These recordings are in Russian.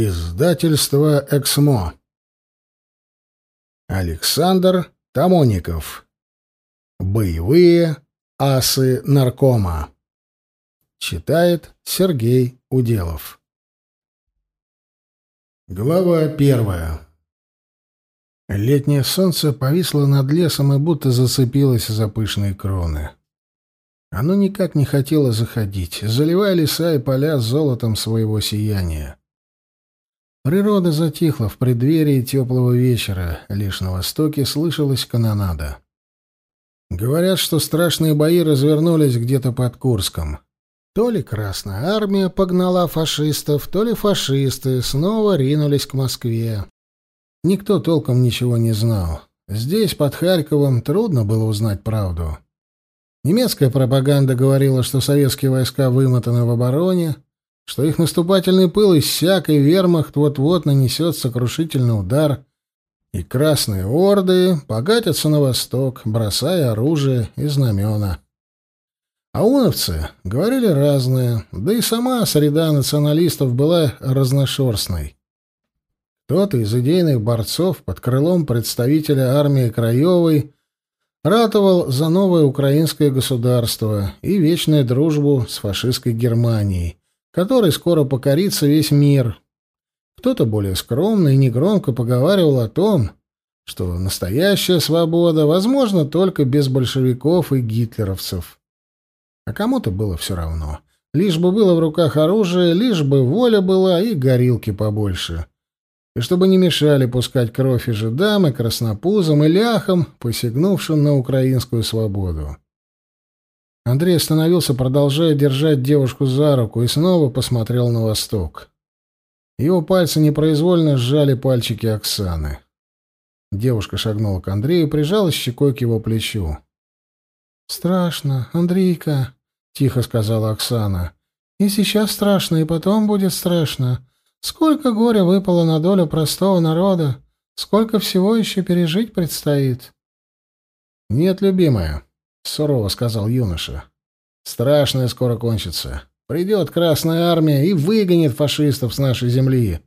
Издательство «Эксмо». Александр Тамоников. Боевые асы наркома. Читает Сергей Уделов. Глава первая. Летнее солнце повисло над лесом и будто зацепилось за пышные кроны. Оно никак не хотело заходить, заливая леса и поля золотом своего сияния. Природа затихла в преддверии теплого вечера, лишь на востоке слышалась канонада. Говорят, что страшные бои развернулись где-то под Курском. То ли Красная Армия погнала фашистов, то ли фашисты снова ринулись к Москве. Никто толком ничего не знал. Здесь, под Харьковом, трудно было узнать правду. Немецкая пропаганда говорила, что советские войска вымотаны в обороне, что их наступательный пыл иссяк, и вермахт вот-вот нанесет сокрушительный удар, и красные орды погатятся на восток, бросая оружие и знамена. Ауновцы говорили разное, да и сама среда националистов была разношерстной. Кто-то из идейных борцов под крылом представителя армии Краевой ратовал за новое украинское государство и вечную дружбу с фашистской Германией, которой скоро покорится весь мир. Кто-то более скромно и негромко поговаривал о том, что настоящая свобода возможна только без большевиков и гитлеровцев. А кому-то было все равно. Лишь бы было в руках оружие, лишь бы воля была и горилки побольше. И чтобы не мешали пускать кровь и жидам, и краснопузам, и ляхам, посягнувшим на украинскую свободу. Андрей остановился, продолжая держать девушку за руку, и снова посмотрел на восток. Его пальцы непроизвольно сжали пальчики Оксаны. Девушка шагнула к Андрею и прижалась щекой к его плечу. «Страшно, Андрейка», — тихо сказала Оксана. «И сейчас страшно, и потом будет страшно. Сколько горя выпало на долю простого народа, сколько всего еще пережить предстоит». «Нет, любимая», — сурово сказал юноша. «Страшное скоро кончится. Придет Красная Армия и выгонит фашистов с нашей земли.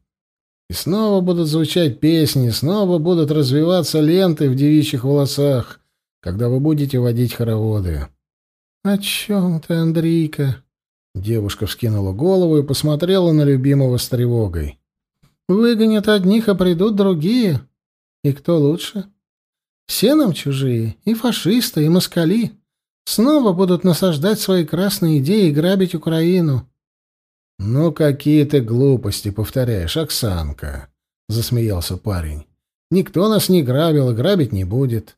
И снова будут звучать песни, снова будут развиваться ленты в девичьих волосах, когда вы будете водить хороводы». «О чем ты, Андрейка?» Девушка вскинула голову и посмотрела на любимого с тревогой. «Выгонят одних, а придут другие. И кто лучше? Все нам чужие, и фашисты, и москали. Снова будут насаждать свои красные идеи и грабить Украину. «Ну, какие ты глупости повторяешь, Оксанка!» — засмеялся парень. «Никто нас не грабил и грабить не будет.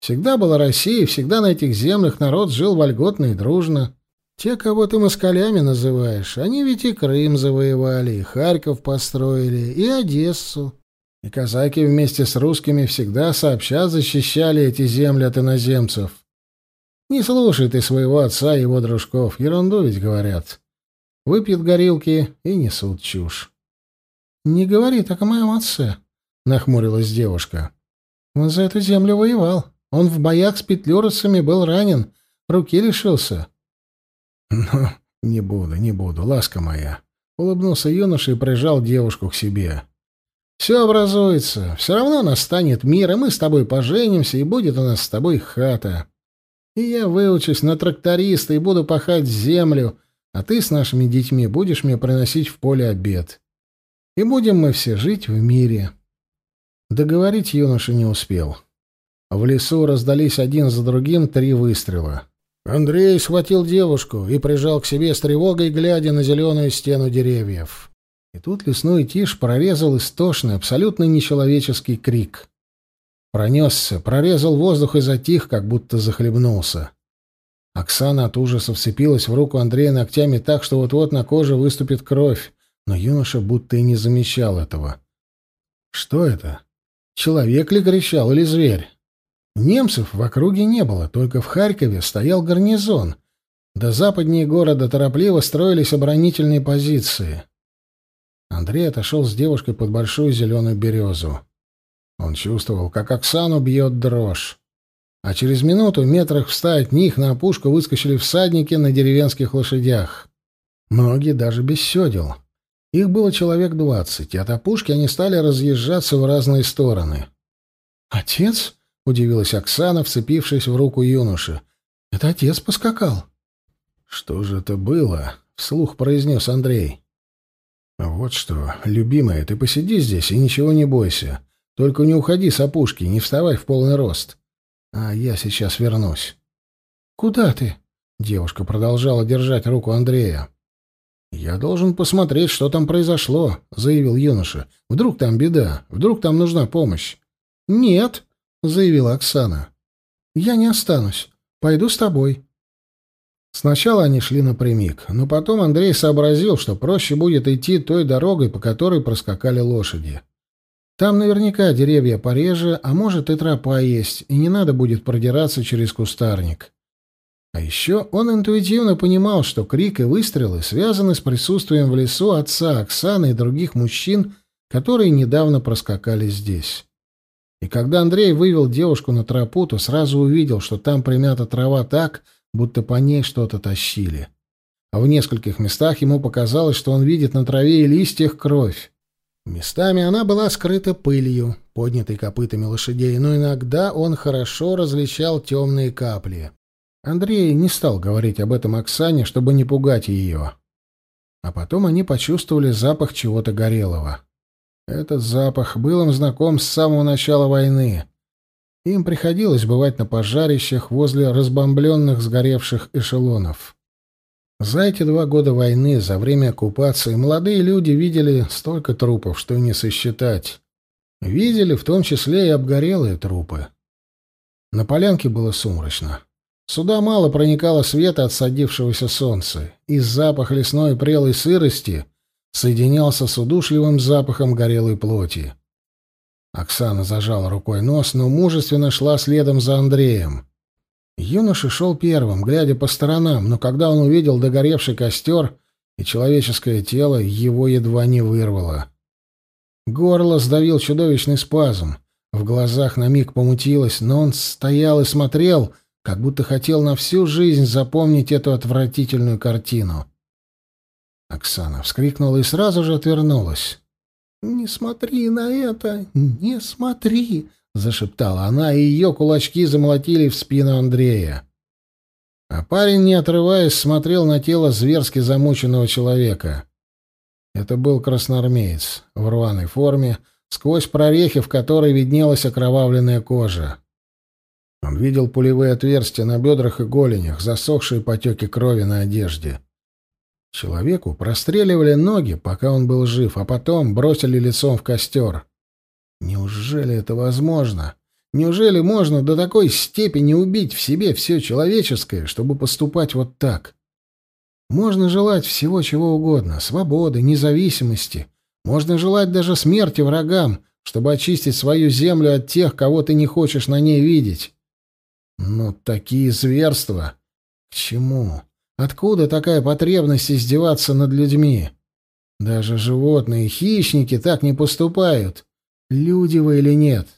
Всегда была Россия, всегда на этих землях народ жил вольготно и дружно. Те, кого ты москалями называешь, они ведь и Крым завоевали, и Харьков построили, и Одессу. И казаки вместе с русскими всегда сообща защищали эти земли от иноземцев. Не слушай ты своего отца и его дружков, ерунду ведь говорят. Выпьют горилки и несут чушь. — Не говори так о моем отце, — нахмурилась девушка. — Он за эту землю воевал. Он в боях с петлюровцами был ранен, руки лишился. — Ну, не буду, не буду, ласка моя. Улыбнулся юноша и прижал девушку к себе. Все образуется. Все равно настанет мир, и мы с тобой поженимся, и будет у нас с тобой хата. И я выучусь на тракториста и буду пахать землю, а ты с нашими детьми будешь мне приносить в поле обед. И будем мы все жить в мире». Договорить юноша не успел. В лесу раздались один за другим три выстрела. Андрей схватил девушку и прижал к себе с тревогой, глядя на зеленую стену деревьев. И тут лесной тишь прорезал истошный, абсолютно нечеловеческий крик. Пронесся, прорезал воздух и затих, как будто захлебнулся. Оксана от ужаса вцепилась в руку Андрея ногтями так, что вот-вот на коже выступит кровь, но юноша будто и не замечал этого. Что это? Человек ли кричал или зверь? Немцев в округе не было, только в Харькове стоял гарнизон. До западнее города торопливо строились оборонительные позиции. Андрей отошел с девушкой под большую зеленую березу. Он чувствовал, как Оксану бьет дрожь. А через минуту, метрах в ста от них, на опушку выскочили всадники на деревенских лошадях. Многие даже без седел. Их было человек двадцать, и от опушки они стали разъезжаться в разные стороны. «Отец?» — удивилась Оксана, вцепившись в руку юноши. «Это отец поскакал». «Что же это было?» — вслух произнес Андрей. «Вот что, любимая, ты посиди здесь и ничего не бойся. Только не уходи с опушки, не вставай в полный рост. А я сейчас вернусь». «Куда ты?» — девушка продолжала держать руку Андрея. «Я должен посмотреть, что там произошло», — заявил юноша. «Вдруг там беда, вдруг там нужна помощь». «Нет», — заявила Оксана. «Я не останусь. Пойду с тобой». Сначала они шли напрямик, но потом Андрей сообразил, что проще будет идти той дорогой, по которой проскакали лошади. Там наверняка деревья пореже, а может и тропа есть, и не надо будет продираться через кустарник. А еще он интуитивно понимал, что крик и выстрелы связаны с присутствием в лесу отца Оксаны и других мужчин, которые недавно проскакали здесь. И когда Андрей вывел девушку на тропу, то сразу увидел, что там примята трава так, будто по ней что-то тащили. А в нескольких местах ему показалось, что он видит на траве и листьях кровь. Местами она была скрыта пылью, поднятой копытами лошадей, но иногда он хорошо различал темные капли. Андрей не стал говорить об этом Оксане, чтобы не пугать ее. А потом они почувствовали запах чего-то горелого. Этот запах был им знаком с самого начала войны. Им приходилось бывать на пожарищах возле разбомбленных сгоревших эшелонов. За эти два года войны, за время оккупации, молодые люди видели столько трупов, что не сосчитать. Видели в том числе и обгорелые трупы. На полянке было сумрачно. Сюда мало проникало света от садившегося солнца, и запах лесной прелой сырости соединялся с удушливым запахом горелой плоти. Оксана зажала рукой нос, но мужественно шла следом за Андреем. Юноша шел первым, глядя по сторонам, но когда он увидел догоревший костер и человеческое тело, его едва не вырвало. Горло сдавил чудовищный спазм. В глазах на миг помутилось, но он стоял и смотрел, как будто хотел на всю жизнь запомнить эту отвратительную картину. Оксана вскрикнула и сразу же отвернулась. «Не смотри на это! Не смотри!» — зашептала она, и ее кулачки замолотили в спину Андрея. А парень, не отрываясь, смотрел на тело зверски замученного человека. Это был красноармеец в рваной форме, сквозь прорехи, в которой виднелась окровавленная кожа. Он видел пулевые отверстия на бедрах и голенях, засохшие потеки крови на одежде. Человеку простреливали ноги, пока он был жив, а потом бросили лицом в костер. Неужели это возможно? Неужели можно до такой степени убить в себе все человеческое, чтобы поступать вот так? Можно желать всего чего угодно — свободы, независимости. Можно желать даже смерти врагам, чтобы очистить свою землю от тех, кого ты не хочешь на ней видеть. Но такие зверства... К чему? Откуда такая потребность издеваться над людьми? Даже животные, хищники так не поступают. Люди вы или нет?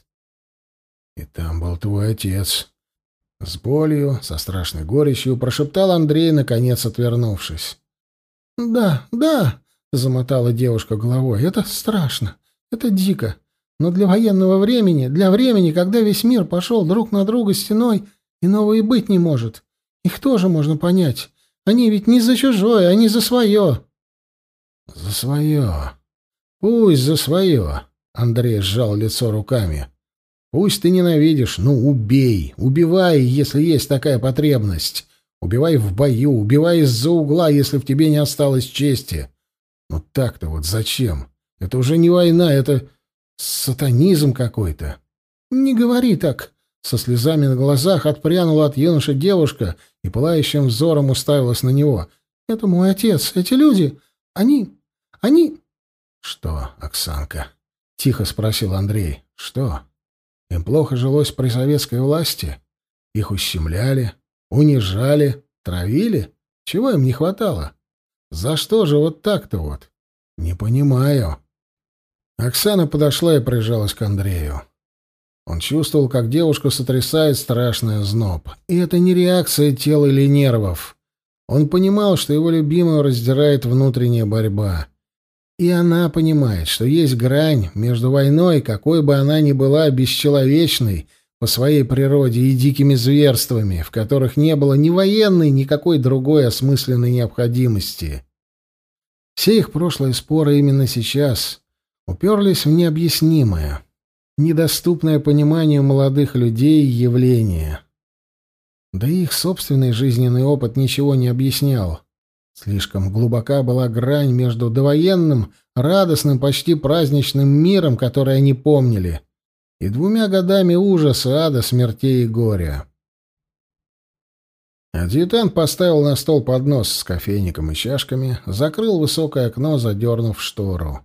И там был твой отец. С болью, со страшной горечью прошептал Андрей, наконец отвернувшись. «Да, да», — замотала девушка головой, — «это страшно, это дико. Но для военного времени, для времени, когда весь мир пошел друг на друга стеной, иного и быть не может. Их тоже можно понять. Они ведь не за чужое, они за свое. За свое. Пусть за свое. Андрей сжал лицо руками. Пусть ты ненавидишь, ну убей, убивай, если есть такая потребность. Убивай в бою, убивай из-за угла, если в тебе не осталось чести. Но так-то вот зачем? Это уже не война, это сатанизм какой-то. Не говори так, со слезами на глазах отпрянула от юноши девушка и пылающим взором уставилась на него. «Это мой отец. Эти люди... Они... Они...» «Что, Оксанка?» — тихо спросил Андрей. «Что? Им плохо жилось при советской власти? Их ущемляли, унижали, травили? Чего им не хватало? За что же вот так-то вот? Не понимаю». Оксана подошла и прижалась к Андрею. Он чувствовал, как девушку сотрясает страшный зноб. И это не реакция тела или нервов. Он понимал, что его любимую раздирает внутренняя борьба. И она понимает, что есть грань между войной, какой бы она ни была бесчеловечной по своей природе, и дикими зверствами, в которых не было ни военной, ни какой другой осмысленной необходимости. Все их прошлые споры именно сейчас уперлись в необъяснимое, недоступное пониманию молодых людей явление. Да и их собственный жизненный опыт ничего не объяснял. Слишком глубока была грань между довоенным, радостным, почти праздничным миром, который они помнили, и двумя годами ужаса, ада, смертей и горя. Адъютант поставил на стол поднос с кофейником и чашками, закрыл высокое окно, задернув штору.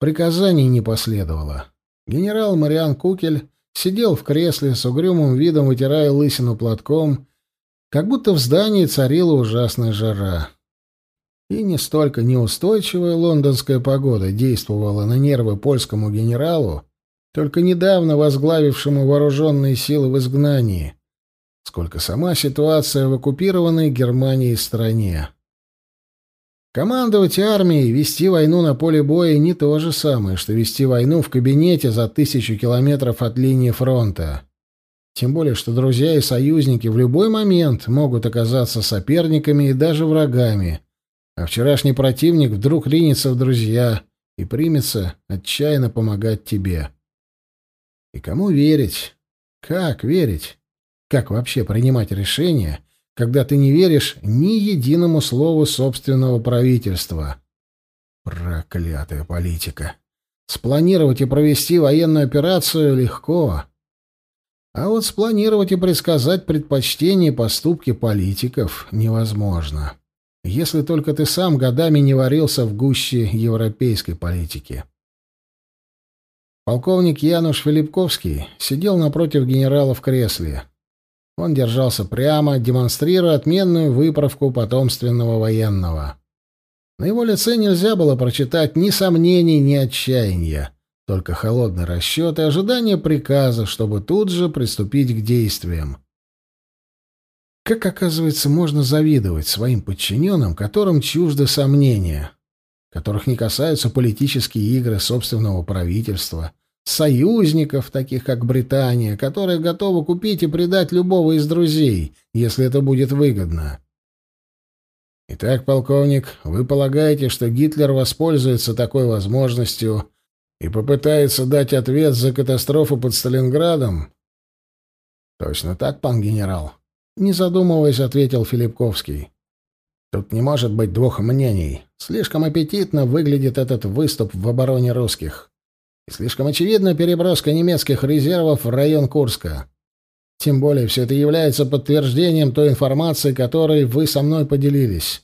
Приказаний не последовало. Генерал Мариан Кукель сидел в кресле с угрюмым видом, вытирая лысину платком, как будто в здании царила ужасная жара. И не столько неустойчивая лондонская погода действовала на нервы польскому генералу, только недавно возглавившему вооруженные силы в изгнании, сколько сама ситуация в оккупированной Германией стране. Командовать армией, вести войну на поле боя не то же самое, что вести войну в кабинете за тысячу километров от линии фронта. Тем более, что друзья и союзники в любой момент могут оказаться соперниками и даже врагами, а вчерашний противник вдруг ринется в друзья и примется отчаянно помогать тебе. И кому верить? Как верить? Как вообще принимать решения, когда ты не веришь ни единому слову собственного правительства? Проклятая политика. Спланировать и провести военную операцию легко. А вот спланировать и предсказать предпочтения и поступки политиков невозможно если только ты сам годами не варился в гуще европейской политики. Полковник Януш Филипковский сидел напротив генерала в кресле. Он держался прямо, демонстрируя отменную выправку потомственного военного. На его лице нельзя было прочитать ни сомнений, ни отчаяния, только холодный расчет и ожидание приказа, чтобы тут же приступить к действиям. Как, оказывается, можно завидовать своим подчиненным, которым чужды сомнения, которых не касаются политические игры собственного правительства, союзников, таких как Британия, которые готовы купить и предать любого из друзей, если это будет выгодно. Итак, полковник, вы полагаете, что Гитлер воспользуется такой возможностью и попытается дать ответ за катастрофу под Сталинградом? Точно так, пан генерал. Не задумываясь, ответил Филипковский. Тут не может быть двух мнений. Слишком аппетитно выглядит этот выступ в обороне русских. И слишком очевидна переброска немецких резервов в район Курска. Тем более все это является подтверждением той информации, которой вы со мной поделились.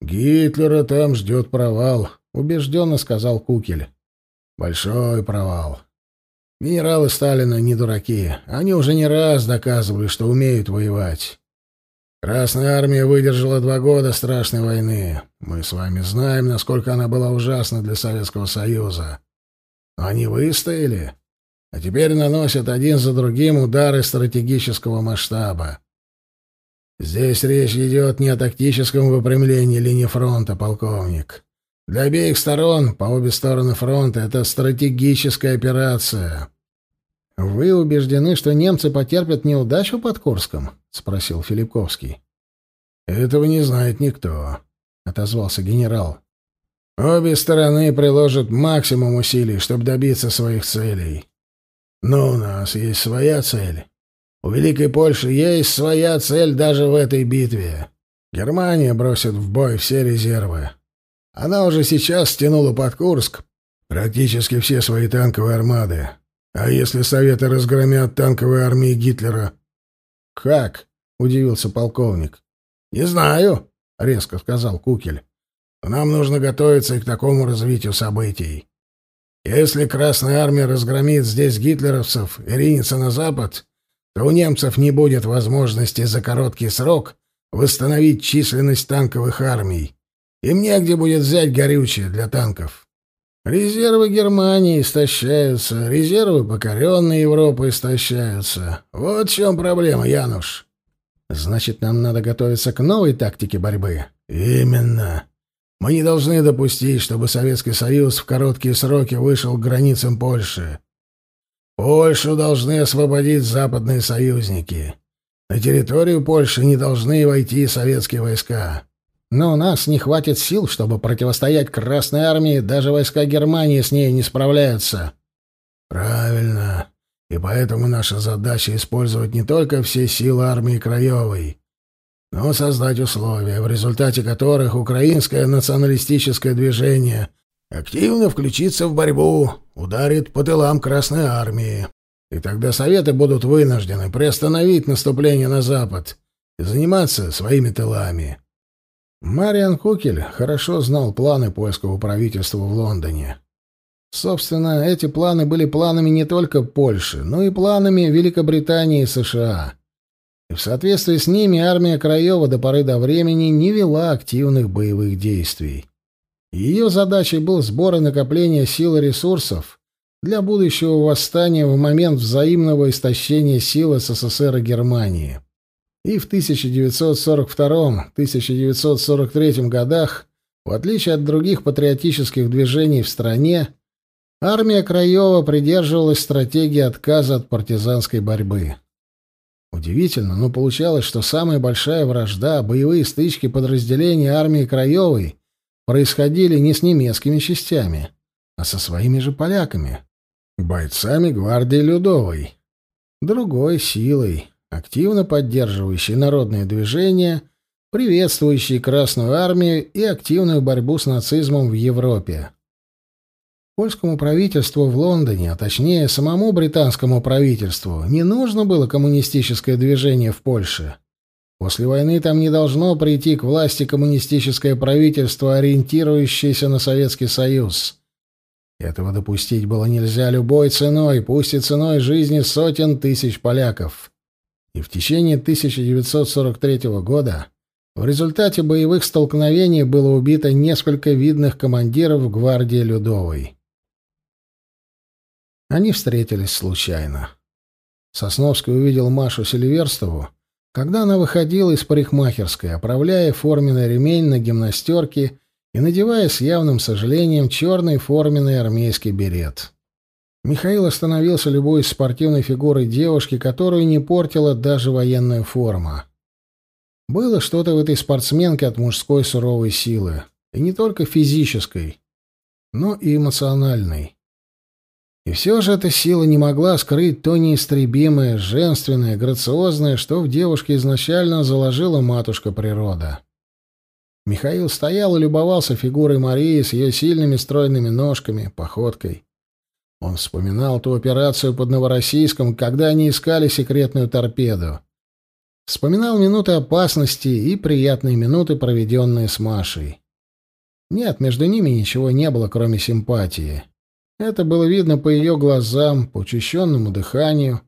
«Гитлера там ждет провал», — убежденно сказал Кукель. «Большой провал. Генералы Сталина не дураки. Они уже не раз доказывали, что умеют воевать. Красная армия выдержала два года страшной войны. Мы с вами знаем, насколько она была ужасна для Советского Союза. Они выстояли, а теперь наносят один за другим удары стратегического масштаба. Здесь речь идет не о тактическом выпрямлении линии фронта, полковник. Для обеих сторон, по обе стороны фронта, это стратегическая операция. «Вы убеждены, что немцы потерпят неудачу под Курском?» — спросил Филипковский. «Этого не знает никто», — отозвался генерал. «Обе стороны приложат максимум усилий, чтобы добиться своих целей. Но у нас есть своя цель. У Великой Польши есть своя цель даже в этой битве. Германия бросит в бой все резервы. Она уже сейчас стянула под Курск практически все свои танковые армады. А если Советы разгромят танковые армии Гитлера? Как? удивился полковник. Не знаю, резко сказал Кукель. Нам нужно готовиться и к такому развитию событий. Если Красная армия разгромит здесь гитлеровцев и ринется на запад, то у немцев не будет возможности за короткий срок восстановить численность танковых армий. Им негде будет взять горючее для танков. Резервы Германии истощаются, резервы покоренной Европы истощаются. Вот в чем проблема, Януш. Значит, нам надо готовиться к новой тактике борьбы. Именно. Мы не должны допустить, чтобы Советский Союз в короткие сроки вышел к границам Польши. Польшу должны освободить западные союзники. На территорию Польши не должны войти советские войска. Но у нас не хватит сил, чтобы противостоять Красной армии, даже войска Германии с ней не справляются. Правильно. И поэтому наша задача использовать не только все силы армии Краевой, но создать условия, в результате которых украинское националистическое движение активно включится в борьбу, ударит по тылам Красной армии. И тогда Советы будут вынуждены приостановить наступление на Запад и заниматься своими тылами. Мариан Кукель хорошо знал планы польского правительства в Лондоне. Собственно, эти планы были планами не только Польши, но и планами Великобритании и США. И в соответствии с ними армия Краева до поры до времени не вела активных боевых действий. Ее задачей был сбор и накопление сил и ресурсов для будущего восстания в момент взаимного истощения сил СССР и Германии. И в 1942-1943 годах, в отличие от других патриотических движений в стране, армия Краева придерживалась стратегии отказа от партизанской борьбы. Удивительно, но получалось, что самая большая вражда, боевые стычки подразделений армии Краевой происходили не с немецкими частями, а со своими же поляками, бойцами гвардии Людовой, другой силой, активно поддерживающей народные движения, приветствующей Красную армию и активную борьбу с нацизмом в Европе. Польскому правительству в Лондоне, а точнее самому британскому правительству, не нужно было коммунистическое движение в Польше. После войны там не должно прийти к власти коммунистическое правительство, ориентирующееся на Советский Союз. Этого допустить было нельзя любой ценой, пусть и ценой жизни сотен тысяч поляков. И в течение 1943 года в результате боевых столкновений было убито несколько видных командиров гвардии Людовой. Они встретились случайно. Сосновский увидел Машу Сильверстову, когда она выходила из парикмахерской, оправляя форменный ремень на гимнастерке и надевая с явным сожалением черный форменный армейский берет. Михаил остановился любой спортивной фигурой девушки, которую не портила даже военная форма. Было что-то в этой спортсменке от мужской суровой силы, и не только физической, но и эмоциональной. И все же эта сила не могла скрыть то неистребимое, женственное, грациозное, что в девушке изначально заложила матушка природа. Михаил стоял и любовался фигурой Марии с ее сильными стройными ножками, походкой. Он вспоминал ту операцию под Новороссийском, когда они искали секретную торпеду. Вспоминал минуты опасности и приятные минуты, проведенные с Машей. Нет, между ними ничего не было, кроме симпатии. Это было видно по ее глазам, по учащенному дыханию,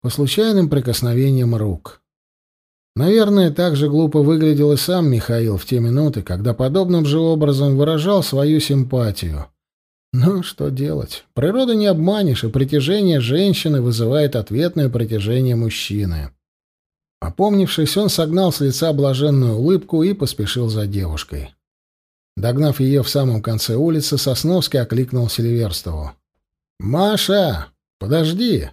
по случайным прикосновениям рук. Наверное, так же глупо выглядел и сам Михаил в те минуты, когда подобным же образом выражал свою симпатию. Но что делать? Природу не обманешь, и притяжение женщины вызывает ответное притяжение мужчины. Опомнившись, он согнал с лица блаженную улыбку и поспешил за девушкой. Догнав ее в самом конце улицы, Сосновский окликнул Селиверстову. «Маша, подожди!»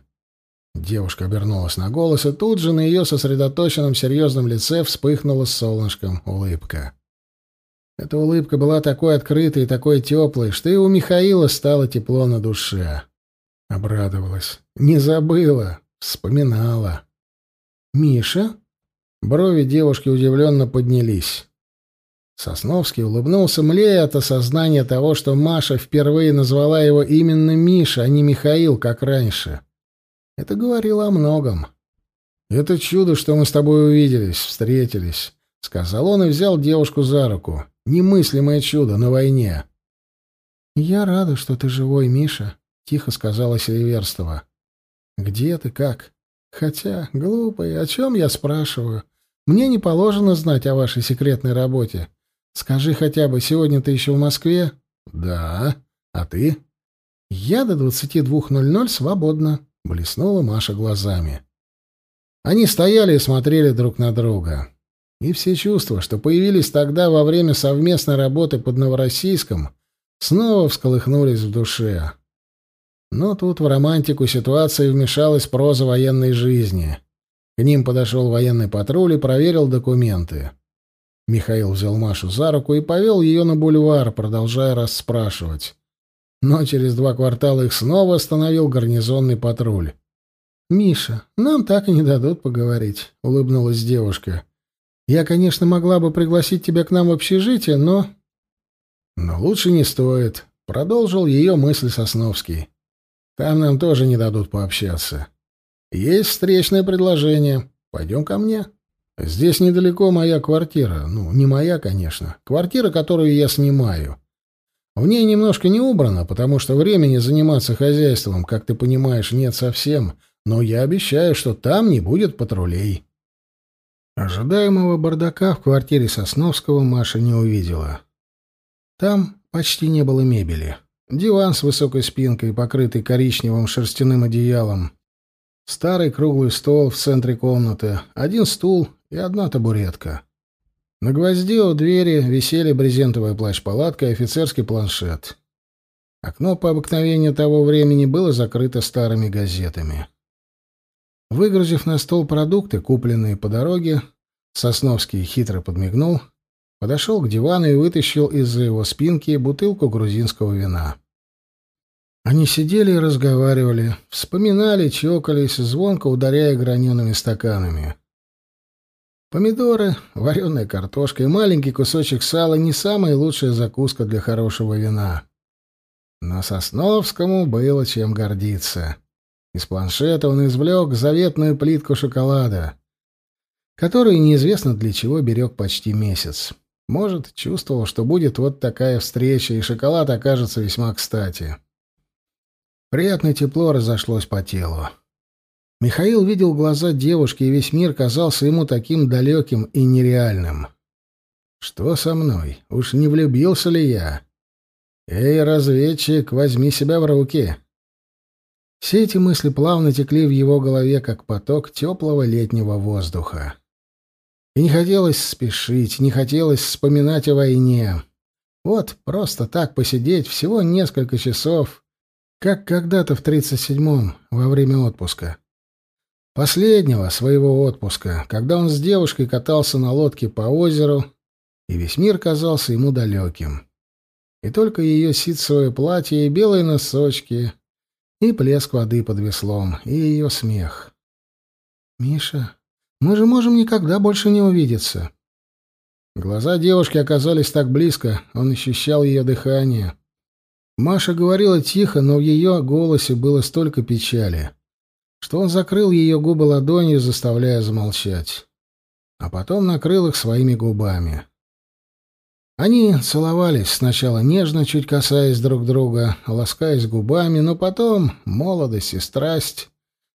Девушка обернулась на голос, и тут же на ее сосредоточенном серьезном лице вспыхнула с солнышком улыбка. Эта улыбка была такой открытой и такой теплой, что и у Михаила стало тепло на душе. Обрадовалась. Не забыла. Вспоминала. «Миша?» Брови девушки удивленно поднялись. Сосновский улыбнулся, млея от осознания того, что Маша впервые назвала его именно Миша, а не Михаил, как раньше. Это говорило о многом. «Это чудо, что мы с тобой увиделись, встретились», — сказал он и взял девушку за руку. «Немыслимое чудо на войне». «Я рада, что ты живой, Миша», — тихо сказала Селиверстова. «Где ты, как? Хотя, глупый, о чем я спрашиваю? Мне не положено знать о вашей секретной работе. Скажи хотя бы, сегодня ты еще в Москве? Да. А ты? Я до 22.00 свободна, блеснула Маша глазами. Они стояли и смотрели друг на друга. И все чувства, что появились тогда во время совместной работы под Новороссийском, снова всколыхнулись в душе. Но тут в романтику ситуации вмешалась проза военной жизни. К ним подошел военный патруль и проверил документы. Михаил взял Машу за руку и повел ее на бульвар, продолжая расспрашивать. Но через два квартала их снова остановил гарнизонный патруль. «Миша, нам так и не дадут поговорить», — улыбнулась девушка. «Я, конечно, могла бы пригласить тебя к нам в общежитие, но...» «Но лучше не стоит», — продолжил ее мысль Сосновский. «Там нам тоже не дадут пообщаться. Есть встречное предложение. Пойдем ко мне». Здесь недалеко моя квартира. Ну, не моя, конечно. Квартира, которую я снимаю. В ней немножко не убрано, потому что времени заниматься хозяйством, как ты понимаешь, нет совсем. Но я обещаю, что там не будет патрулей. Ожидаемого бардака в квартире Сосновского Маша не увидела. Там почти не было мебели. Диван с высокой спинкой, покрытый коричневым шерстяным одеялом. Старый круглый стол в центре комнаты, один стул и одна табуретка. На гвозде у двери висели брезентовая плащ-палатка и офицерский планшет. Окно по обыкновению того времени было закрыто старыми газетами. Выгрузив на стол продукты, купленные по дороге, Сосновский хитро подмигнул, подошел к дивану и вытащил из-за его спинки бутылку грузинского вина. Они сидели и разговаривали, вспоминали, чокались, звонко ударяя гранеными стаканами. Помидоры, вареная картошка и маленький кусочек сала — не самая лучшая закуска для хорошего вина. Но Сосновскому было чем гордиться. Из планшета он извлек заветную плитку шоколада, которую неизвестно для чего берег почти месяц. Может, чувствовал, что будет вот такая встреча, и шоколад окажется весьма кстати. Приятное тепло разошлось по телу. Михаил видел глаза девушки, и весь мир казался ему таким далеким и нереальным. «Что со мной? Уж не влюбился ли я? Эй, разведчик, возьми себя в руки!» Все эти мысли плавно текли в его голове, как поток теплого летнего воздуха. И не хотелось спешить, не хотелось вспоминать о войне. Вот просто так посидеть всего несколько часов как когда-то в 37-м, во время отпуска. Последнего своего отпуска, когда он с девушкой катался на лодке по озеру, и весь мир казался ему далеким. И только ее ситцевое платье и белые носочки, и плеск воды под веслом, и ее смех. «Миша, мы же можем никогда больше не увидеться». Глаза девушки оказались так близко, он ощущал ее дыхание — Маша говорила тихо, но в ее голосе было столько печали, что он закрыл ее губы ладонью, заставляя замолчать. А потом накрыл их своими губами. Они целовались сначала нежно, чуть касаясь друг друга, ласкаясь губами, но потом молодость и страсть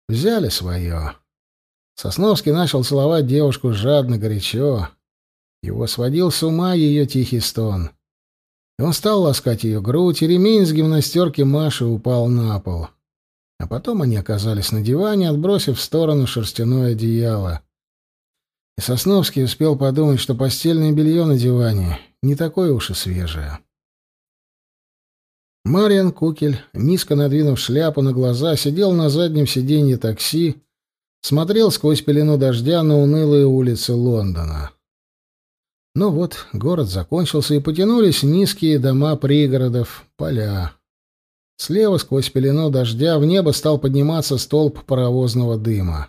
взяли свое. Сосновский начал целовать девушку жадно, горячо. Его сводил с ума ее тихий стон. И он стал ласкать ее грудь, и ремень с гимнастерки Маши упал на пол. А потом они оказались на диване, отбросив в сторону шерстяное одеяло. И Сосновский успел подумать, что постельное белье на диване не такое уж и свежее. Мариан Кукель, низко надвинув шляпу на глаза, сидел на заднем сиденье такси, смотрел сквозь пелену дождя на унылые улицы Лондона. Ну вот, город закончился, и потянулись низкие дома пригородов, поля. Слева, сквозь пелену дождя, в небо стал подниматься столб паровозного дыма.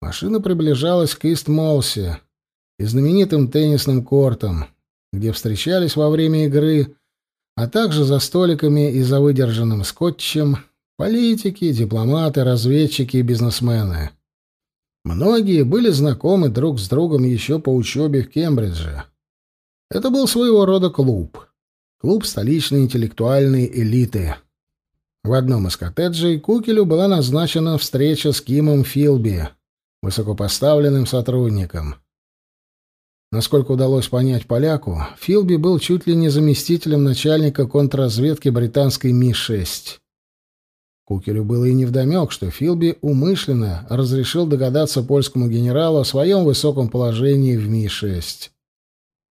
Машина приближалась к Ист-Молсе и знаменитым теннисным кортам, где встречались во время игры, а также за столиками и за выдержанным скотчем политики, дипломаты, разведчики и бизнесмены. Многие были знакомы друг с другом еще по учебе в Кембридже. Это был своего рода клуб. Клуб столичной интеллектуальной элиты. В одном из коттеджей Кукелю была назначена встреча с Кимом Филби, высокопоставленным сотрудником. Насколько удалось понять поляку, Филби был чуть ли не заместителем начальника контрразведки британской Ми-6. Кукелю было и невдомек, что Филби умышленно разрешил догадаться польскому генералу о своем высоком положении в Ми-6.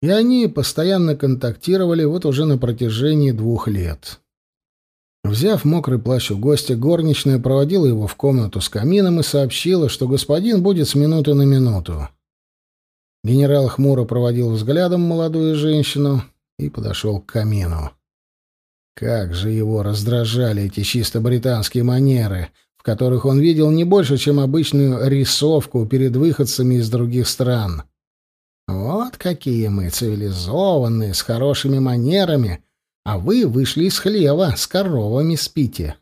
И они постоянно контактировали вот уже на протяжении двух лет. Взяв мокрый плащ у гостя, горничная проводила его в комнату с камином и сообщила, что господин будет с минуты на минуту. Генерал хмуро проводил взглядом молодую женщину и подошел к камину. Как же его раздражали эти чисто британские манеры, в которых он видел не больше, чем обычную рисовку перед выходцами из других стран. Вот какие мы цивилизованные, с хорошими манерами, а вы вышли из хлева, с коровами спите.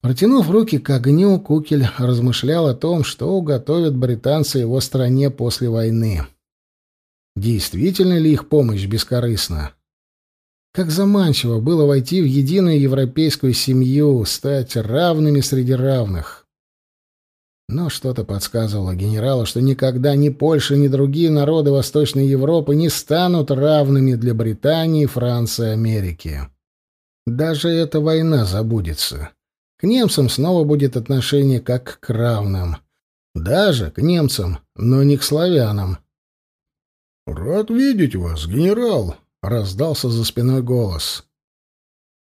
Протянув руки к огню, Кукель размышлял о том, что уготовят британцы его стране после войны. Действительно ли их помощь бескорыстна? Как заманчиво было войти в единую европейскую семью, стать равными среди равных. Но что-то подсказывало генералу, что никогда ни Польша, ни другие народы Восточной Европы не станут равными для Британии, Франции, Америки. Даже эта война забудется. К немцам снова будет отношение как к равным. Даже к немцам, но не к славянам. «Рад видеть вас, генерал», — раздался за спиной голос.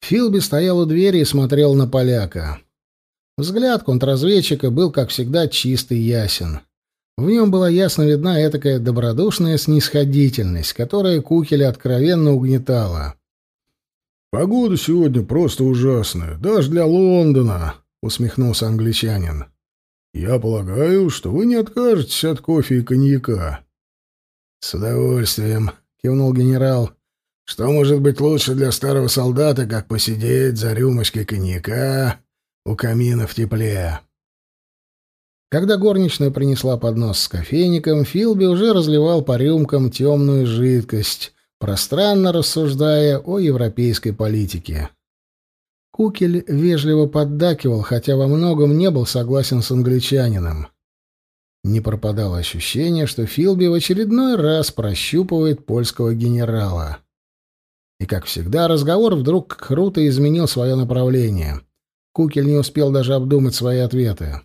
Филби стоял у двери и смотрел на поляка. Взгляд контрразведчика был, как всегда, чистый и ясен. В нем была ясно видна этакая добродушная снисходительность, которая Кукеля откровенно угнетала. «Погода сегодня просто ужасная, даже для Лондона», — усмехнулся англичанин. «Я полагаю, что вы не откажетесь от кофе и коньяка». «С удовольствием», — кивнул генерал. Что может быть лучше для старого солдата, как посидеть за рюмочкой коньяка у камина в тепле? Когда горничная принесла поднос с кофейником, Филби уже разливал по рюмкам темную жидкость, пространно рассуждая о европейской политике. Кукель вежливо поддакивал, хотя во многом не был согласен с англичанином. Не пропадало ощущение, что Филби в очередной раз прощупывает польского генерала. И, как всегда, разговор вдруг круто изменил свое направление. Кукель не успел даже обдумать свои ответы.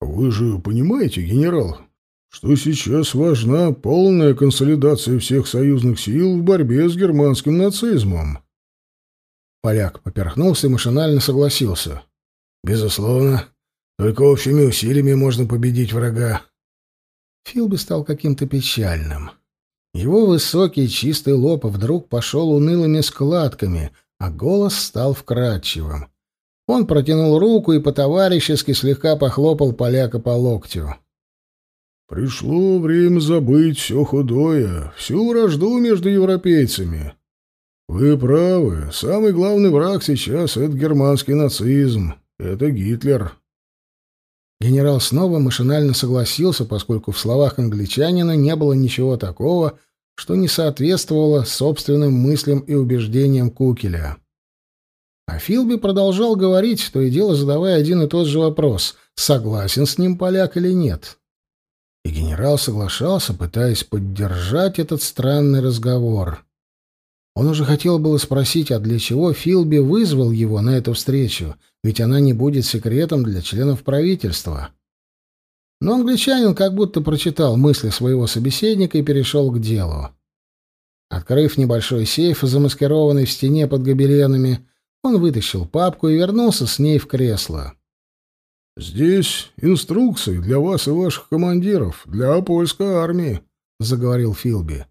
«Вы же понимаете, генерал, что сейчас важна полная консолидация всех союзных сил в борьбе с германским нацизмом?» Поляк поперхнулся и машинально согласился. «Безусловно. Только общими усилиями можно победить врага». Филби стал каким-то печальным. Его высокий чистый лоб вдруг пошел унылыми складками, а голос стал вкрадчивым. Он протянул руку и по-товарищески слегка похлопал поляка по локтю. «Пришло время забыть все худое, всю вражду между европейцами. Вы правы, самый главный враг сейчас — это германский нацизм, это Гитлер». Генерал снова машинально согласился, поскольку в словах англичанина не было ничего такого, что не соответствовало собственным мыслям и убеждениям Кукеля. А Филби продолжал говорить, то и дело задавая один и тот же вопрос, согласен с ним поляк или нет. И генерал соглашался, пытаясь поддержать этот странный разговор. Он уже хотел было спросить, а для чего Филби вызвал его на эту встречу, ведь она не будет секретом для членов правительства. Но англичанин как будто прочитал мысли своего собеседника и перешел к делу. Открыв небольшой сейф, замаскированный в стене под гобеленами, он вытащил папку и вернулся с ней в кресло. «Здесь инструкции для вас и ваших командиров, для польской армии», — заговорил Филби.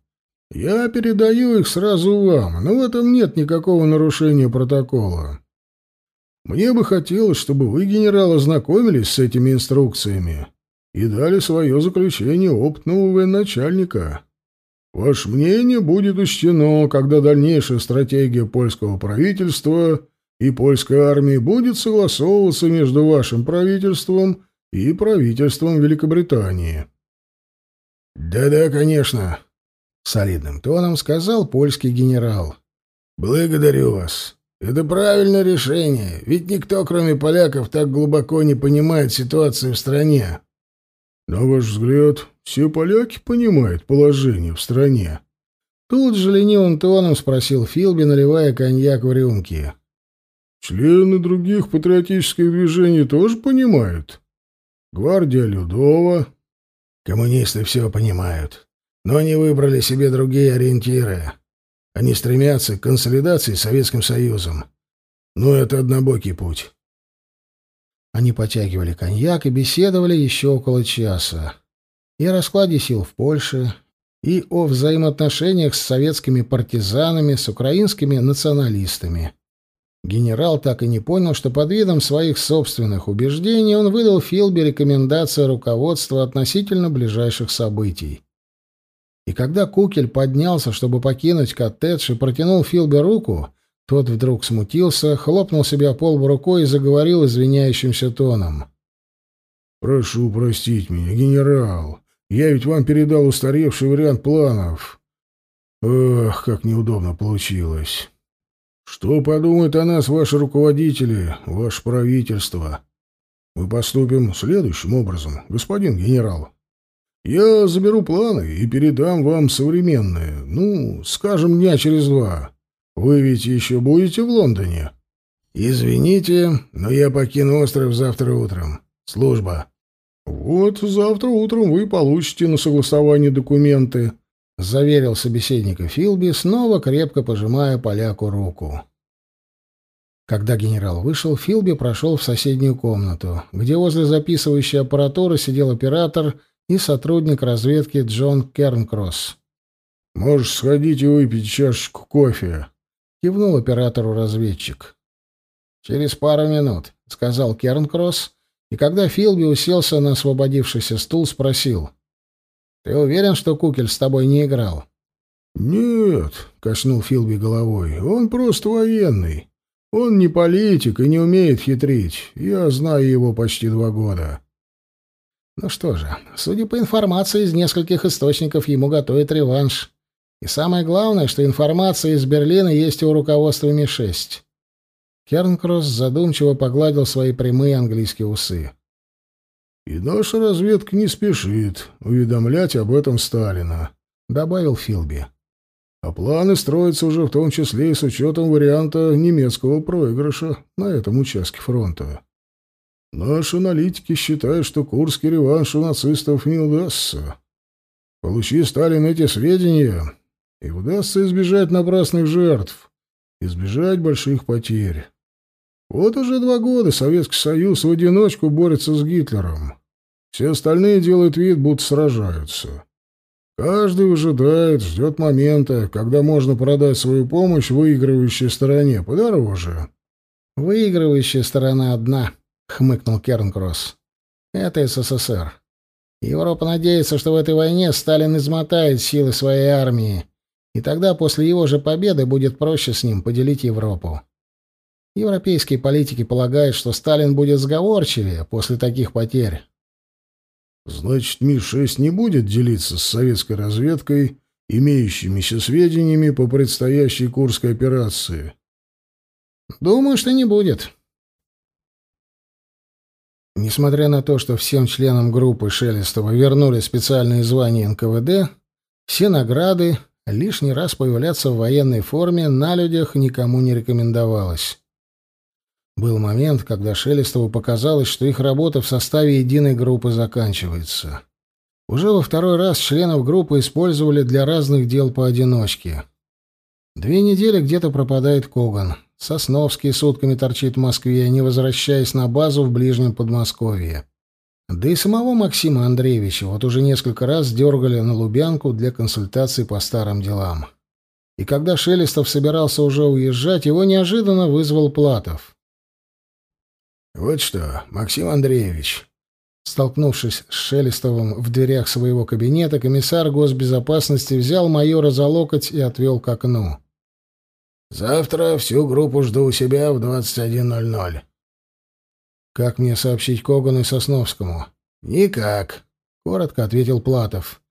«Я передаю их сразу вам, но в этом нет никакого нарушения протокола. Мне бы хотелось, чтобы вы, генерал, ознакомились с этими инструкциями и дали свое заключение опытного военачальника. Ваше мнение будет учтено, когда дальнейшая стратегия польского правительства и польской армии будет согласовываться между вашим правительством и правительством Великобритании. «Да-да, конечно», — солидным тоном сказал польский генерал. «Благодарю вас. Это правильное решение, ведь никто, кроме поляков, так глубоко не понимает ситуацию в стране. На ваш взгляд, все поляки понимают положение в стране? Тут же ленивым тоном спросил Филби, наливая коньяк в рюмки. Члены других патриотических движений тоже понимают. Гвардия Людова. Коммунисты все понимают. Но они выбрали себе другие ориентиры. Они стремятся к консолидации с Советским Союзом. Но это однобокий путь. Они потягивали коньяк и беседовали еще около часа. И о раскладе сил в Польше, и о взаимоотношениях с советскими партизанами, с украинскими националистами. Генерал так и не понял, что под видом своих собственных убеждений он выдал Филби рекомендации руководства относительно ближайших событий. И когда Кукель поднялся, чтобы покинуть коттедж и протянул Филби руку, тот вдруг смутился, хлопнул себя по лбу рукой и заговорил извиняющимся тоном. «Прошу простить меня, генерал. Я ведь вам передал устаревший вариант планов. Ох, как неудобно получилось. Что подумают о нас ваши руководители, ваше правительство? Мы поступим следующим образом, господин генерал. Я заберу планы и передам вам современные, ну, скажем, дня через два». Вы ведь еще будете в Лондоне? Извините, но я покину остров завтра утром. Служба. Вот завтра утром вы получите на согласование документы, заверил собеседника Филби, снова крепко пожимая поляку руку. Когда генерал вышел, Филби прошел в соседнюю комнату, где возле записывающей аппаратуры сидел оператор и сотрудник разведки Джон Кернкросс. «Можешь сходить и выпить чашечку кофе», кивнул оператору разведчик. Через пару минут, сказал Кернкросс, и когда Филби уселся на освободившийся стул, спросил: "Ты уверен, что Кукель с тобой не играл?" "Нет", качнул Филби головой. "Он просто военный. Он не политик и не умеет хитрить. Я знаю его почти два года". Ну что же, судя по информации из нескольких источников, ему готовят реванш. И самое главное, что информация из Берлина есть у руководства Ми-6. Кернкросс задумчиво погладил свои прямые английские усы. «И наша разведка не спешит уведомлять об этом Сталина», — добавил Филби. «А планы строятся уже в том числе и с учетом варианта немецкого проигрыша на этом участке фронта. Наши аналитики считают, что курский реванш у нацистов не удастся. Получи Сталин эти сведения, и удастся избежать напрасных жертв, избежать больших потерь. Вот уже два года Советский Союз в одиночку борется с Гитлером. Все остальные делают вид, будто сражаются. Каждый выжидает, ждет момента, когда можно продать свою помощь выигрывающей стороне подороже. «Выигрывающая сторона одна», — хмыкнул Кернкросс. «Это СССР. Европа надеется, что в этой войне Сталин измотает силы своей армии и тогда после его же победы будет проще с ним поделить Европу. Европейские политики полагают, что Сталин будет сговорчивее после таких потерь. Значит, Ми-6 не будет делиться с советской разведкой имеющимися сведениями по предстоящей Курской операции. Думаю, что не будет. Несмотря на то, что всем членам группы Шелестова вернули специальные звания НКВД, все награды лишний раз появляться в военной форме на людях никому не рекомендовалось. Был момент, когда Шелестову показалось, что их работа в составе единой группы заканчивается. Уже во второй раз членов группы использовали для разных дел поодиночке. Две недели где-то пропадает Коган. Сосновский сутками торчит в Москве, не возвращаясь на базу в ближнем Подмосковье. Да и самого Максима Андреевича вот уже несколько раз дергали на Лубянку для консультаций по старым делам. И когда Шелестов собирался уже уезжать, его неожиданно вызвал Платов. «Вот что, Максим Андреевич...» Столкнувшись с Шелестовым в дверях своего кабинета, комиссар госбезопасности взял майора за локоть и отвел к окну. «Завтра всю группу жду у себя в 21.00. «Как мне сообщить Когану и Сосновскому?» «Никак», — коротко ответил Платов.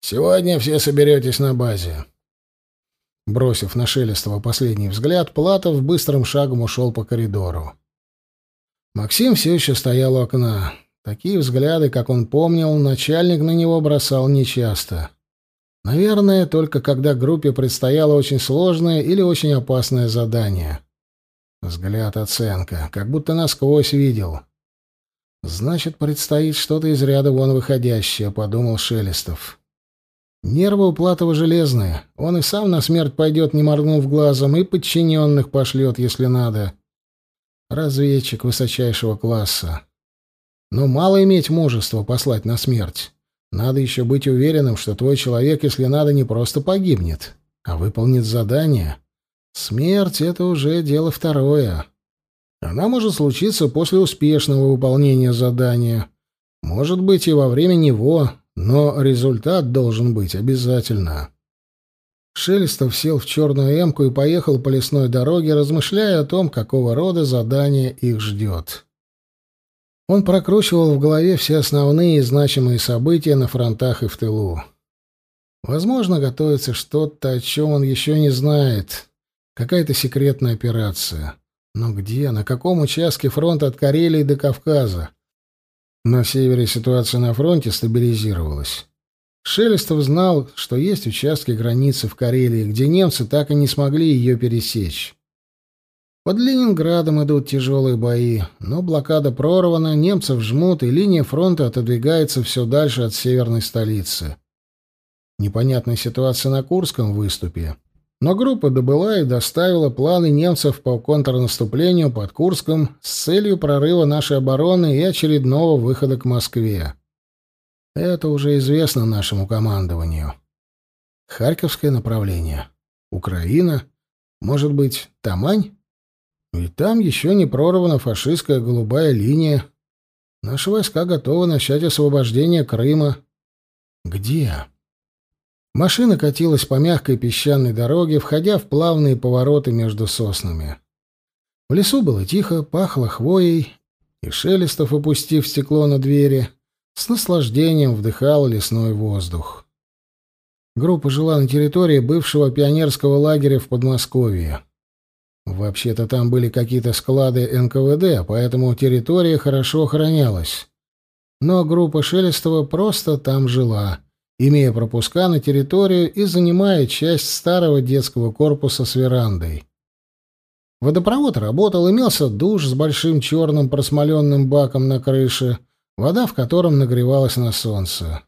«Сегодня все соберетесь на базе». Бросив на Шелестова последний взгляд, Платов быстрым шагом ушел по коридору. Максим все еще стоял у окна. Такие взгляды, как он помнил, начальник на него бросал нечасто. Наверное, только когда группе предстояло очень сложное или очень опасное задание. Взгляд оценка, как будто насквозь видел. Значит, предстоит что-то из ряда вон выходящее, подумал Шелестов. Нервы у Платова железные. Он и сам на смерть пойдет, не моргнув глазом, и подчиненных пошлет, если надо. Разведчик высочайшего класса. Но мало иметь мужества послать на смерть. Надо еще быть уверенным, что твой человек, если надо, не просто погибнет, а выполнит задание. Смерть — это уже дело второе. Она может случиться после успешного выполнения задания. Может быть, и во время него, но результат должен быть обязательно. Шелестов сел в черную эмку и поехал по лесной дороге, размышляя о том, какого рода задание их ждет. Он прокручивал в голове все основные и значимые события на фронтах и в тылу. Возможно, готовится что-то, о чем он еще не знает. Какая-то секретная операция. Но где, на каком участке фронта от Карелии до Кавказа? На севере ситуация на фронте стабилизировалась. Шелестов знал, что есть участки границы в Карелии, где немцы так и не смогли ее пересечь. Под Ленинградом идут тяжелые бои, но блокада прорвана, немцев жмут, и линия фронта отодвигается все дальше от северной столицы. Непонятная ситуация на Курском выступе. Но группа добыла и доставила планы немцев по контрнаступлению под Курском с целью прорыва нашей обороны и очередного выхода к Москве. Это уже известно нашему командованию. Харьковское направление. Украина. Может быть, Тамань? И там еще не прорвана фашистская голубая линия. Наши войска готовы начать освобождение Крыма. Где? Машина катилась по мягкой песчаной дороге, входя в плавные повороты между соснами. В лесу было тихо, пахло хвоей, и Шелестов, опустив стекло на двери, с наслаждением вдыхал лесной воздух. Группа жила на территории бывшего пионерского лагеря в Подмосковье. Вообще-то там были какие-то склады НКВД, поэтому территория хорошо охранялась. Но группа Шелестова просто там жила, имея пропуска на территорию и занимая часть старого детского корпуса с верандой. Водопровод работал, имелся душ с большим черным просмоленным баком на крыше, вода в котором нагревалась на солнце.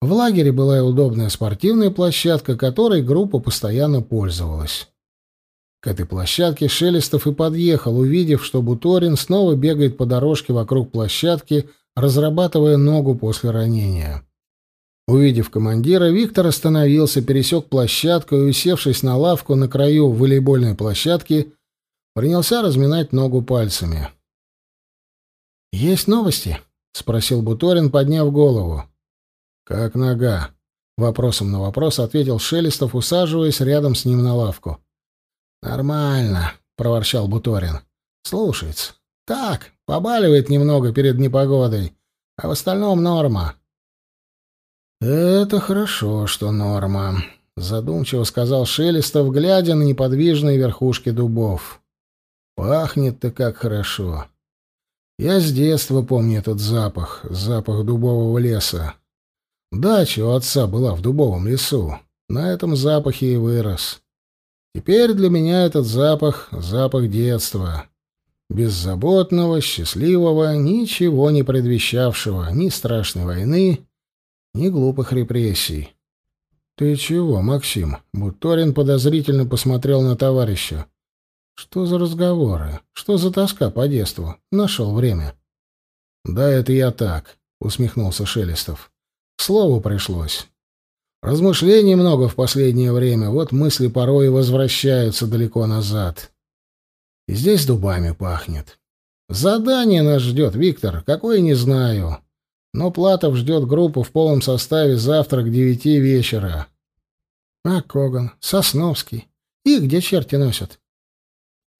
В лагере была и удобная спортивная площадка, которой группа постоянно пользовалась. К этой площадке Шелестов и подъехал, увидев, что Буторин снова бегает по дорожке вокруг площадки, разрабатывая ногу после ранения. Увидев командира, Виктор остановился, пересек площадку и, усевшись на лавку на краю волейбольной площадки, принялся разминать ногу пальцами. «Есть новости?» — спросил Буторин, подняв голову. «Как нога?» — вопросом на вопрос ответил Шелестов, усаживаясь рядом с ним на лавку. «Нормально», — проворчал Буторин. «Слушается. Так, побаливает немного перед непогодой, а в остальном норма». «Это хорошо, что норма», — задумчиво сказал Шелестов, глядя на неподвижные верхушки дубов. «Пахнет-то как хорошо. Я с детства помню этот запах, запах дубового леса. Дача у отца была в дубовом лесу. На этом запахе и вырос». Теперь для меня этот запах — запах детства. Беззаботного, счастливого, ничего не предвещавшего, ни страшной войны, ни глупых репрессий. «Ты чего, Максим?» — Буторин подозрительно посмотрел на товарища. «Что за разговоры? Что за тоска по детству? Нашел время». «Да это я так», — усмехнулся Шелестов. «К слову пришлось. Размышлений много в последнее время, вот мысли порой возвращаются далеко назад. И здесь дубами пахнет. Задание нас ждет, Виктор, какое не знаю. Но Платов ждет группу в полном составе завтра к девяти вечера. А Коган, Сосновский. Их где черти носят?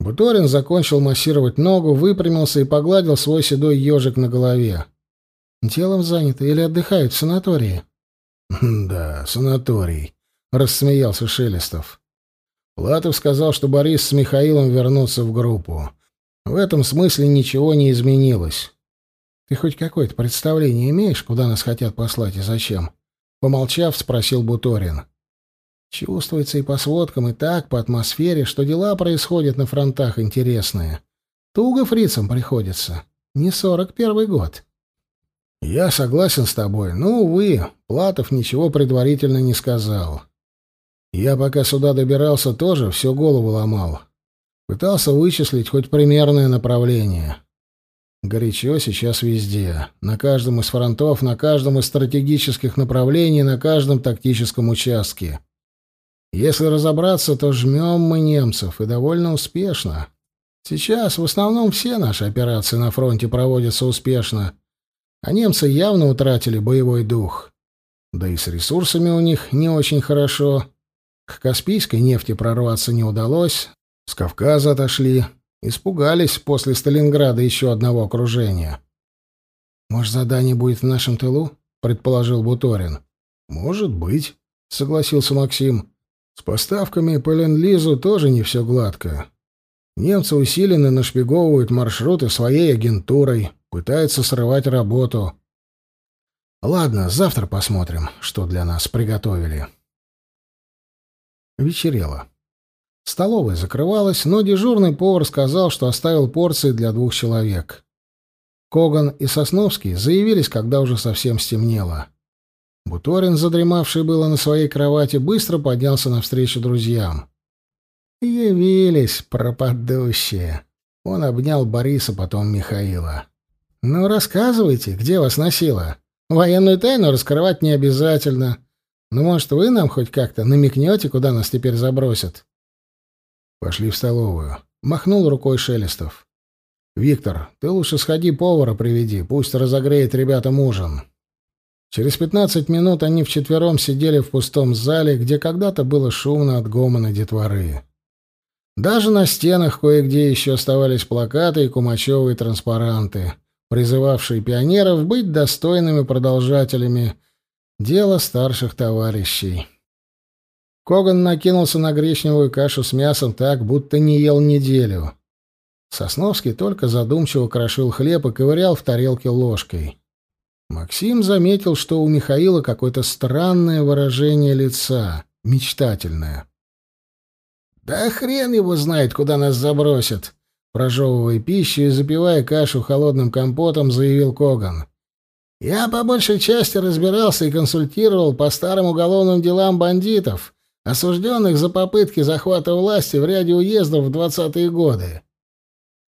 Буторин закончил массировать ногу, выпрямился и погладил свой седой ежик на голове. Телом заняты или отдыхают в санатории? «Да, санаторий», — рассмеялся Шелестов. Платов сказал, что Борис с Михаилом вернутся в группу. В этом смысле ничего не изменилось. «Ты хоть какое-то представление имеешь, куда нас хотят послать и зачем?» Помолчав, спросил Буторин. Чувствуется и по сводкам, и так, по атмосфере, что дела происходят на фронтах интересные. Туго фрицам приходится. Не сорок первый год. Я согласен с тобой, но, увы, Платов ничего предварительно не сказал. Я пока сюда добирался, тоже всю голову ломал. Пытался вычислить хоть примерное направление. Горячо сейчас везде. На каждом из фронтов, на каждом из стратегических направлений, на каждом тактическом участке. Если разобраться, то жмем мы немцев, и довольно успешно. Сейчас в основном все наши операции на фронте проводятся успешно, а немцы явно утратили боевой дух. Да и с ресурсами у них не очень хорошо. К Каспийской нефти прорваться не удалось, с Кавказа отошли, испугались после Сталинграда еще одного окружения. «Может, задание будет в нашем тылу?» — предположил Буторин. «Может быть», — согласился Максим. «С поставками по Ленд-Лизу тоже не все гладко. Немцы усиленно нашпиговывают маршруты своей агентурой, пытаются срывать работу. Ладно, завтра посмотрим, что для нас приготовили». Вечерело. Столовая закрывалась, но дежурный повар сказал, что оставил порции для двух человек. Коган и Сосновский заявились, когда уже совсем стемнело. Буторин, задремавший было на своей кровати, быстро поднялся навстречу друзьям. «Явились, пропадущие!» Он обнял Бориса, потом Михаила. «Ну, рассказывайте, где вас носило? Военную тайну раскрывать не обязательно. Ну, может, вы нам хоть как-то намекнете, куда нас теперь забросят?» Пошли в столовую. Махнул рукой Шелестов. «Виктор, ты лучше сходи повара приведи, пусть разогреет ребятам ужин». Через пятнадцать минут они вчетвером сидели в пустом зале, где когда-то было шумно от гомона детворы. Даже на стенах кое-где еще оставались плакаты и кумачевые транспаранты, призывавшие пионеров быть достойными продолжателями Дело старших товарищей. Коган накинулся на гречневую кашу с мясом так, будто не ел неделю. Сосновский только задумчиво крошил хлеб и ковырял в тарелке ложкой. Максим заметил, что у Михаила какое-то странное выражение лица, мечтательное. «Да хрен его знает, куда нас забросят!» Прожевывая пищу и запивая кашу холодным компотом, заявил Коган. Я по большей части разбирался и консультировал по старым уголовным делам бандитов, осужденных за попытки захвата власти в ряде уездов в двадцатые годы.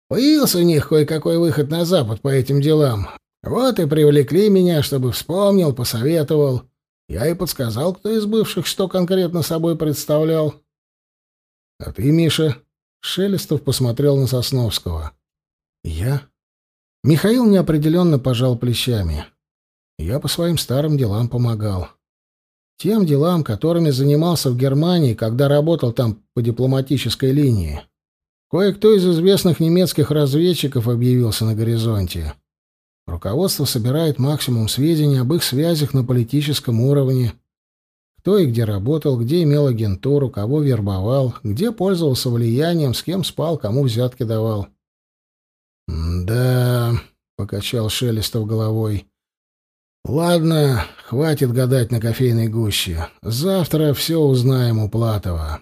Появился у них кое-какой выход на Запад по этим делам. Вот и привлекли меня, чтобы вспомнил, посоветовал. Я и подсказал, кто из бывших что конкретно собой представлял. — А ты, Миша? — Шелестов посмотрел на Сосновского. — Я? Михаил неопределенно пожал плечами. Я по своим старым делам помогал. Тем делам, которыми занимался в Германии, когда работал там по дипломатической линии. Кое-кто из известных немецких разведчиков объявился на горизонте. Руководство собирает максимум сведений об их связях на политическом уровне. Кто и где работал, где имел агентуру, кого вербовал, где пользовался влиянием, с кем спал, кому взятки давал. «Да...» — покачал Шелестов головой. «Ладно, хватит гадать на кофейной гуще. Завтра все узнаем у Платова».